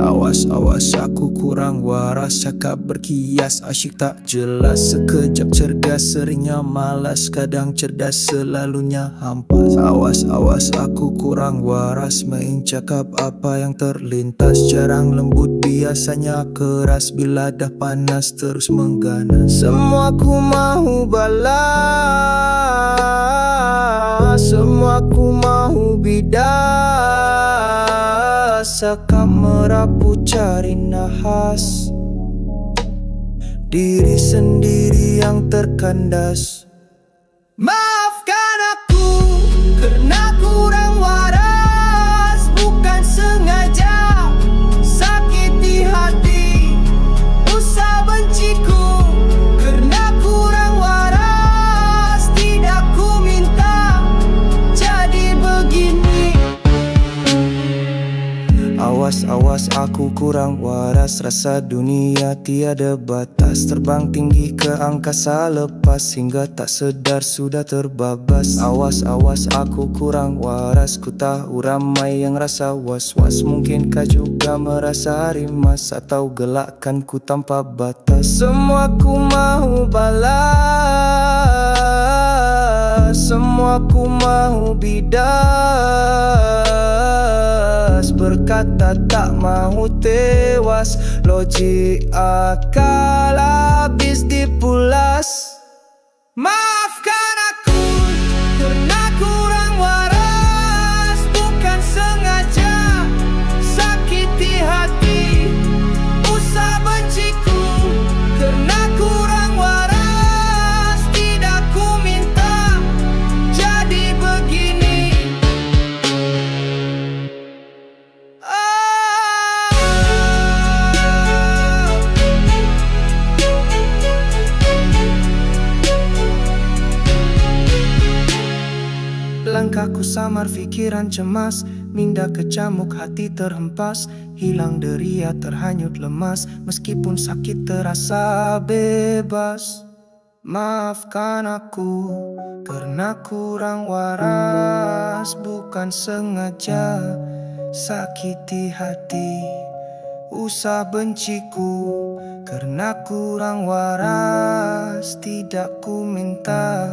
Awas awas aku kurang waras. Cakap berkias asyik tak jelas. Sekejap cergas seringnya malas. Kadang cerdas selalunya hampas. Awas awas aku kurang waras. Main cakap apa yang terlintas. Jarang lembut biasanya keras. Bila dah panas terus mengganas. Semua ku mahu balas. Semua ku mahu bidas Sekap merapu cari nahas Diri sendiri yang terkandas. Maafkan aku kerana kurang Awas awas aku kurang waras. Rasa dunia tiada batas. Terbang tinggi ke angkasa lepas Hingga tak sedar sudah terbabas. Awas awas aku kurang waras. Ku tahu ramai yang rasa was-was. Mungkinkah juga merasa rimas Atau gelakkan ku tanpa batas? Semua ku mahu balas. Semua ku mahu bidas Berkata tak mahu tewas. Logik akal habis dipulas. Maafkan Langkahku samar, fikiran cemas. Minda kecamuk, hati terhempas. Hilang deria, terhanyut lemas. Meskipun sakit terasa bebas. Maafkan aku Kerana kurang waras. Bukan sengaja Sakiti hati. Usah benciku Kerana kurang waras. Tidak ku minta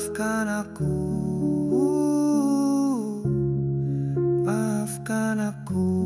Maafkan aku. Maafkan aku